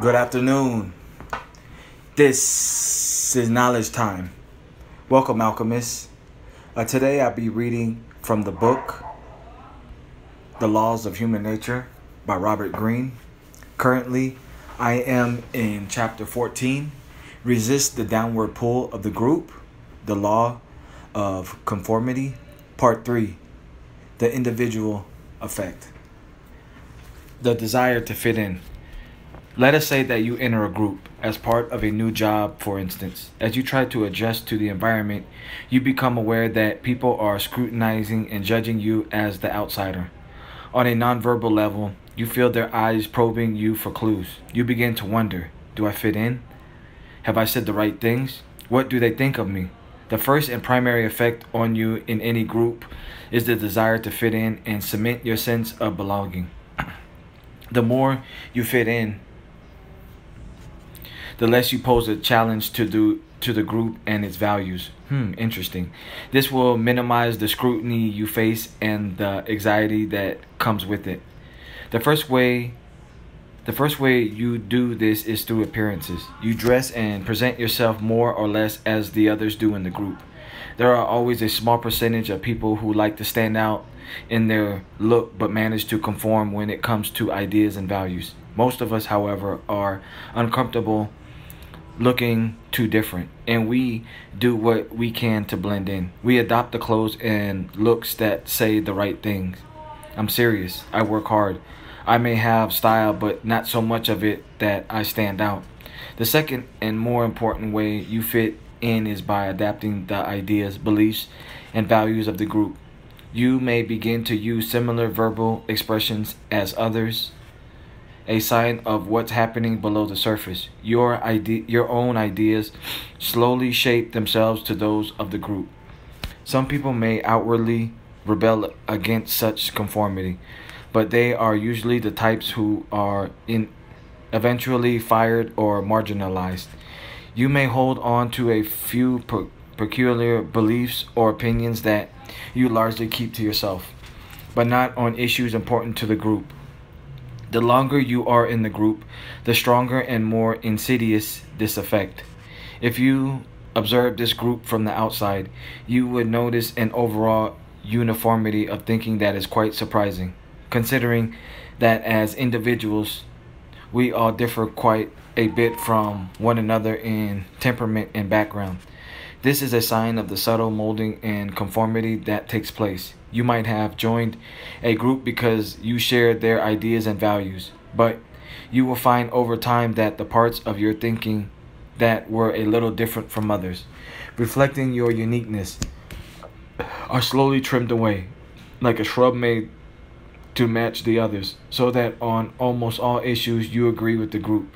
Good afternoon. This is knowledge time. Welcome, alchemists. Uh, today I'll be reading from the book The Laws of Human Nature by Robert Greene. Currently, I am in chapter 14 Resist the Downward Pull of the Group, The Law of Conformity, Part 3 The Individual Effect. The desire to fit in. Let us say that you enter a group as part of a new job, for instance. As you try to adjust to the environment, you become aware that people are scrutinizing and judging you as the outsider. On a nonverbal level, you feel their eyes probing you for clues. You begin to wonder Do I fit in? Have I said the right things? What do they think of me? The first and primary effect on you in any group is the desire to fit in and cement your sense of belonging. The more you fit in, the less you pose a challenge to do to the group and its values. Hmm, interesting. This will minimize the scrutiny you face and the anxiety that comes with it. The first way the first way you do this is through appearances. You dress and present yourself more or less as the others do in the group. There are always a small percentage of people who like to stand out in their look but manage to conform when it comes to ideas and values. Most of us, however, are uncomfortable looking too different and we do what we can to blend in. We adopt the clothes and looks that say the right things. I'm serious. I work hard. I may have style but not so much of it that i stand out. The second and more important way you fit in is by adapting the ideas beliefs and values of the group you may begin to use similar verbal expressions as others a sign of what's happening below the surface. Your idea, your own ideas slowly shape themselves to those of the group. Some people may outwardly rebel against such conformity, but they are usually the types who are in eventually fired or marginalized. You may hold on to a few per- peculiar beliefs or opinions that you largely keep to yourself, but not on issues important to the group. The longer you are in the group, the stronger and more insidious this effect. If you observe this group from the outside, you would notice an overall uniformity of thinking that is quite surprising, considering that as individuals, we all differ quite a bit from one another in temperament and background. This is a sign of the subtle molding and conformity that takes place. You might have joined a group because you shared their ideas and values, but you will find over time that the parts of your thinking that were a little different from others, reflecting your uniqueness, are slowly trimmed away, like a shrub made to match the others, so that on almost all issues you agree with the group.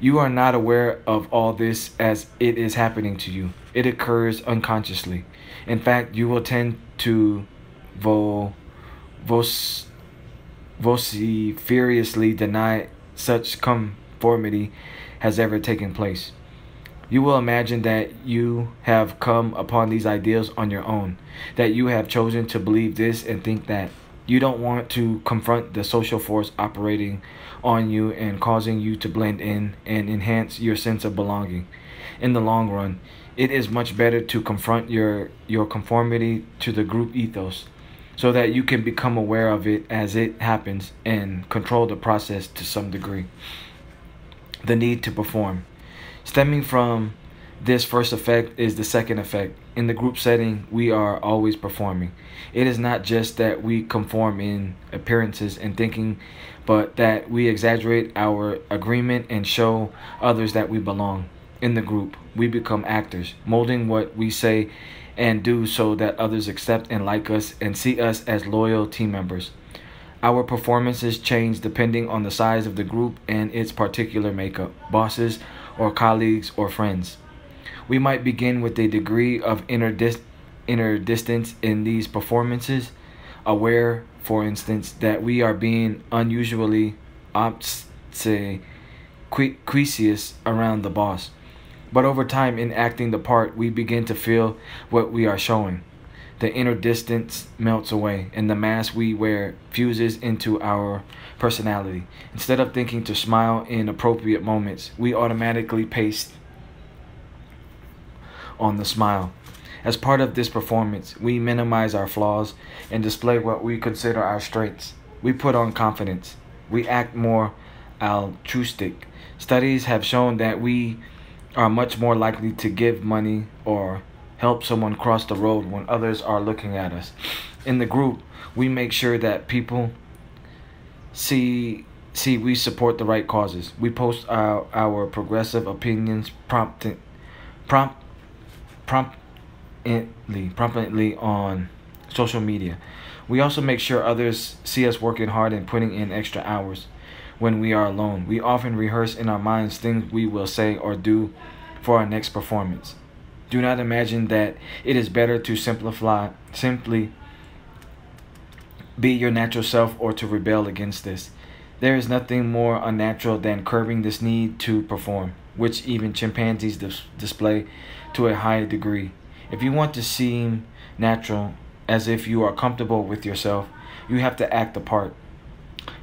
You are not aware of all this as it is happening to you. It occurs unconsciously. In fact, you will tend to vo, vos, vociferously deny such conformity has ever taken place. You will imagine that you have come upon these ideas on your own, that you have chosen to believe this and think that. You don't want to confront the social force operating on you and causing you to blend in and enhance your sense of belonging. In the long run, it is much better to confront your your conformity to the group ethos so that you can become aware of it as it happens and control the process to some degree. The need to perform. Stemming from this first effect is the second effect. In the group setting, we are always performing. It is not just that we conform in appearances and thinking, but that we exaggerate our agreement and show others that we belong. In the group, we become actors, molding what we say and do so that others accept and like us and see us as loyal team members. Our performances change depending on the size of the group and its particular makeup, bosses or colleagues or friends. We might begin with a degree of inner, dis- inner distance in these performances, aware, for instance, that we are being unusually obsequious around the boss. But over time, in acting the part, we begin to feel what we are showing. the inner distance melts away, and the mask we wear fuses into our personality. Instead of thinking to smile in appropriate moments, we automatically paste on the smile. As part of this performance, we minimize our flaws and display what we consider our strengths. We put on confidence. We act more altruistic. Studies have shown that we are much more likely to give money or help someone cross the road when others are looking at us. In the group, we make sure that people see see we support the right causes. We post our, our progressive opinions prompted prompt promptly promptly on social media. We also make sure others see us working hard and putting in extra hours when we are alone. We often rehearse in our minds things we will say or do for our next performance. Do not imagine that it is better to simplify simply be your natural self or to rebel against this. There is nothing more unnatural than curbing this need to perform, which even chimpanzees dis- display to a high degree. If you want to seem natural, as if you are comfortable with yourself, you have to act the part.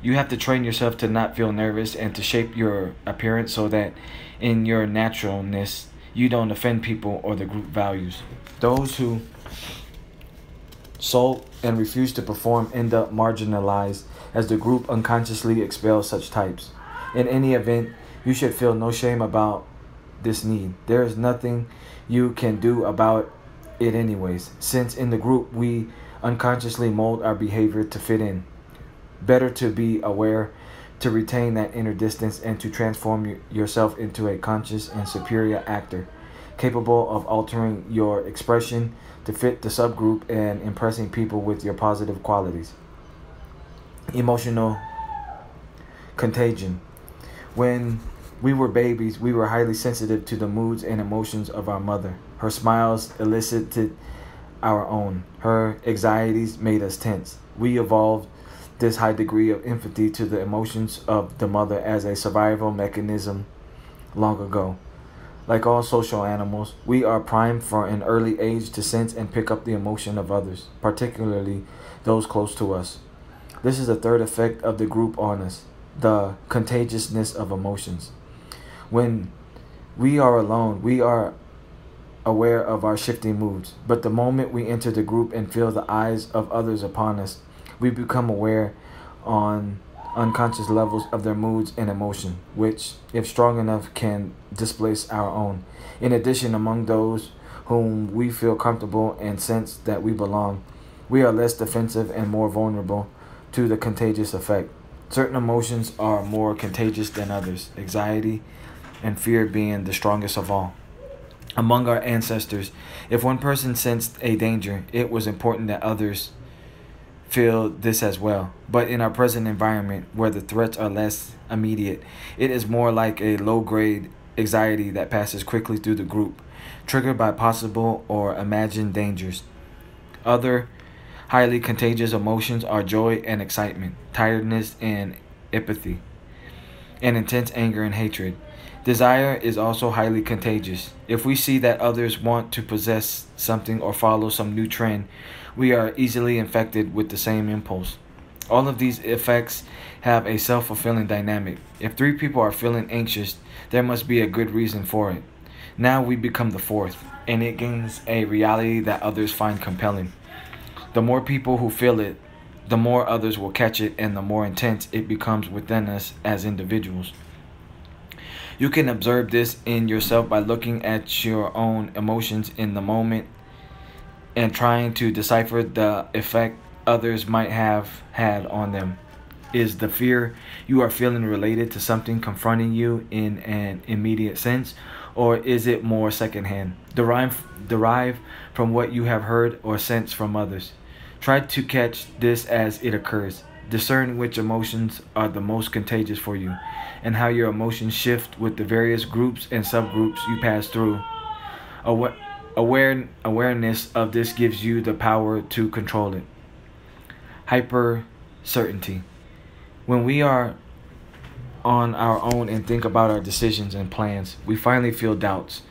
You have to train yourself to not feel nervous and to shape your appearance so that in your naturalness you don't offend people or the group values. Those who sulk and refuse to perform end up marginalized as the group unconsciously expels such types. In any event, you should feel no shame about this need. There is nothing you can do about it, anyways, since in the group we unconsciously mold our behavior to fit in. Better to be aware, to retain that inner distance, and to transform yourself into a conscious and superior actor, capable of altering your expression to fit the subgroup and impressing people with your positive qualities. Emotional contagion. When we were babies, we were highly sensitive to the moods and emotions of our mother. Her smiles elicited our own. Her anxieties made us tense. We evolved this high degree of empathy to the emotions of the mother as a survival mechanism long ago. Like all social animals, we are primed for an early age to sense and pick up the emotion of others, particularly those close to us. This is the third effect of the group on us the contagiousness of emotions. When we are alone, we are aware of our shifting moods, but the moment we enter the group and feel the eyes of others upon us, we become aware on unconscious levels of their moods and emotion, which, if strong enough, can displace our own. In addition, among those whom we feel comfortable and sense that we belong, we are less defensive and more vulnerable to the contagious effect. Certain emotions are more contagious than others, anxiety and fear being the strongest of all. Among our ancestors, if one person sensed a danger, it was important that others feel this as well. But in our present environment, where the threats are less immediate, it is more like a low grade anxiety that passes quickly through the group, triggered by possible or imagined dangers. Other highly contagious emotions are joy and excitement, tiredness and apathy, and intense anger and hatred. Desire is also highly contagious. If we see that others want to possess something or follow some new trend, we are easily infected with the same impulse. All of these effects have a self fulfilling dynamic. If three people are feeling anxious, there must be a good reason for it. Now we become the fourth, and it gains a reality that others find compelling. The more people who feel it, the more others will catch it, and the more intense it becomes within us as individuals. You can observe this in yourself by looking at your own emotions in the moment and trying to decipher the effect others might have had on them. Is the fear you are feeling related to something confronting you in an immediate sense, or is it more secondhand, derive, derive from what you have heard or sensed from others? Try to catch this as it occurs. Discern which emotions are the most contagious for you and how your emotions shift with the various groups and subgroups you pass through. Aware, aware, awareness of this gives you the power to control it. Hyper certainty. When we are on our own and think about our decisions and plans, we finally feel doubts.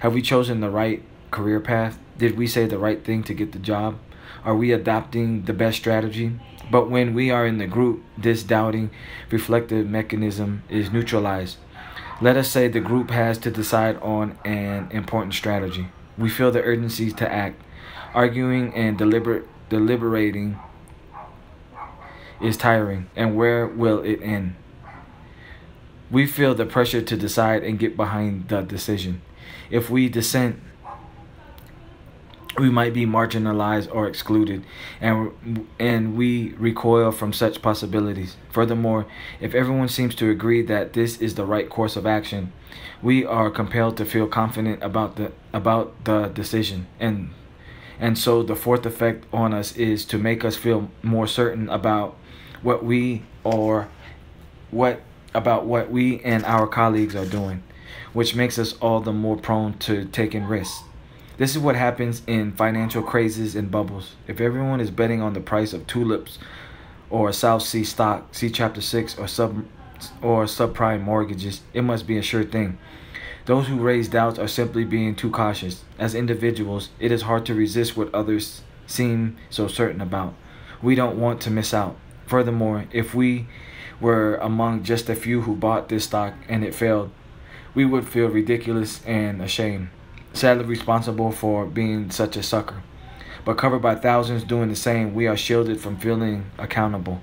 Have we chosen the right career path? Did we say the right thing to get the job? Are we adopting the best strategy? But when we are in the group, this doubting reflective mechanism is neutralized. Let us say the group has to decide on an important strategy. We feel the urgency to act. Arguing and deliber- deliberating is tiring, and where will it end? We feel the pressure to decide and get behind the decision. If we dissent, we might be marginalized or excluded, and and we recoil from such possibilities. Furthermore, if everyone seems to agree that this is the right course of action, we are compelled to feel confident about the about the decision, and and so the fourth effect on us is to make us feel more certain about what we or what about what we and our colleagues are doing, which makes us all the more prone to taking risks. This is what happens in financial crazes and bubbles. If everyone is betting on the price of tulips or South Sea stock, see chapter 6 or sub or subprime mortgages, it must be a sure thing. Those who raise doubts are simply being too cautious. As individuals, it is hard to resist what others seem so certain about. We don't want to miss out. Furthermore, if we were among just a few who bought this stock and it failed, we would feel ridiculous and ashamed sadly responsible for being such a sucker. But covered by thousands doing the same, we are shielded from feeling accountable.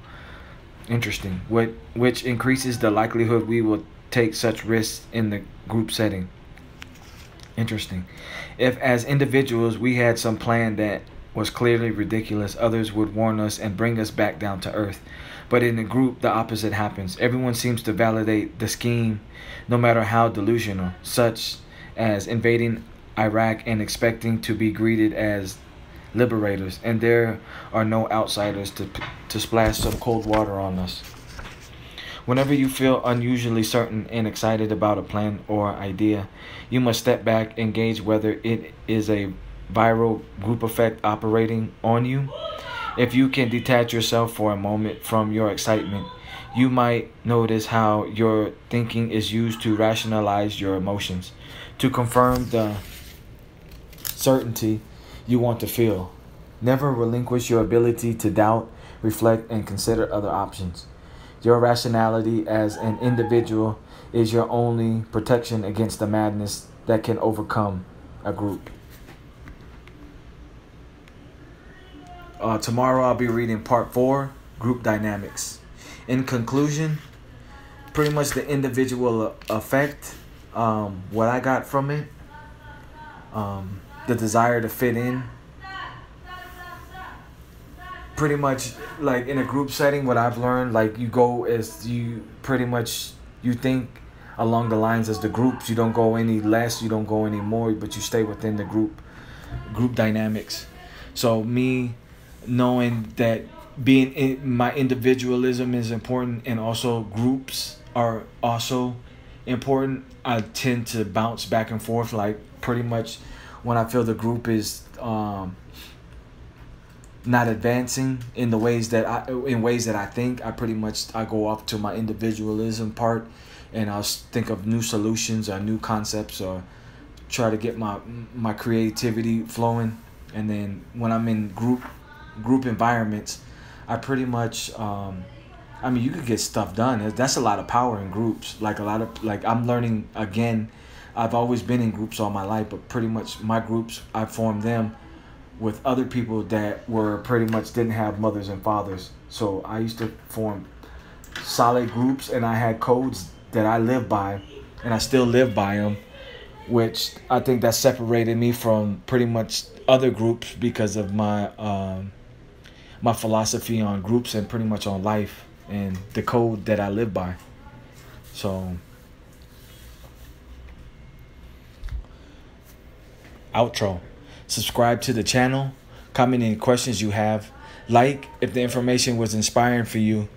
Interesting. What which increases the likelihood we will take such risks in the group setting. Interesting. If as individuals we had some plan that was clearly ridiculous, others would warn us and bring us back down to earth. But in the group, the opposite happens. Everyone seems to validate the scheme, no matter how delusional, such as invading Iraq and expecting to be greeted as liberators, and there are no outsiders to, to splash some cold water on us. Whenever you feel unusually certain and excited about a plan or idea, you must step back and gauge whether it is a viral group effect operating on you. If you can detach yourself for a moment from your excitement, you might notice how your thinking is used to rationalize your emotions, to confirm the certainty you want to feel. Never relinquish your ability to doubt, reflect, and consider other options. Your rationality as an individual is your only protection against the madness that can overcome a group. Uh, tomorrow I'll be reading part four Group Dynamics. In conclusion, pretty much the individual effect, um, what I got from it. Um, the desire to fit in. Pretty much like in a group setting, what I've learned, like you go as you pretty much you think along the lines as the groups. You don't go any less, you don't go any more, but you stay within the group group dynamics. So me knowing that being in my individualism is important and also groups are also important. I tend to bounce back and forth like pretty much when I feel the group is um, not advancing in the ways that I in ways that I think I pretty much I go off to my individualism part and I'll think of new solutions or new concepts or try to get my my creativity flowing. And then when I'm in group group environments I pretty much um, I mean you could get stuff done. That's a lot of power in groups. Like a lot of like I'm learning again I've always been in groups all my life, but pretty much my groups, I formed them with other people that were pretty much didn't have mothers and fathers. So I used to form solid groups and I had codes that I live by and I still live by them, which I think that separated me from pretty much other groups because of my um, my philosophy on groups and pretty much on life and the code that I live by. So outro. Subscribe to the channel, comment any questions you have, like if the information was inspiring for you,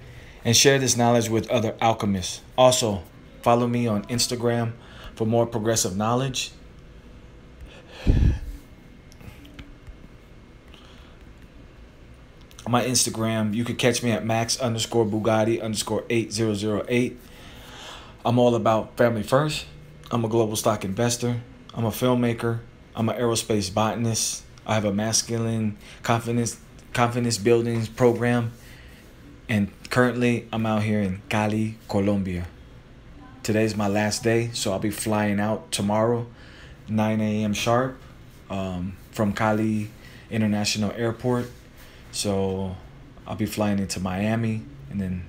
and share this knowledge with other alchemists. Also, follow me on Instagram for more progressive knowledge. My Instagram, you can catch me at max underscore Bugatti underscore 8008. I'm all about family first. I'm a global stock investor. I'm a filmmaker. I'm an aerospace botanist. I have a masculine confidence confidence building program, and currently I'm out here in Cali, Colombia. Today's my last day, so I'll be flying out tomorrow, 9 a.m. sharp, um, from Cali International Airport. So I'll be flying into Miami and then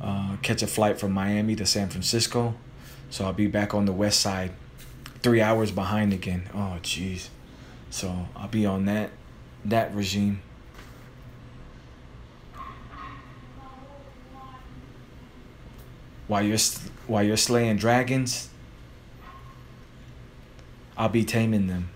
uh, catch a flight from Miami to San Francisco. So I'll be back on the west side, three hours behind again. Oh, jeez. So I'll be on that that regime. While you're while you're slaying dragons, I'll be taming them.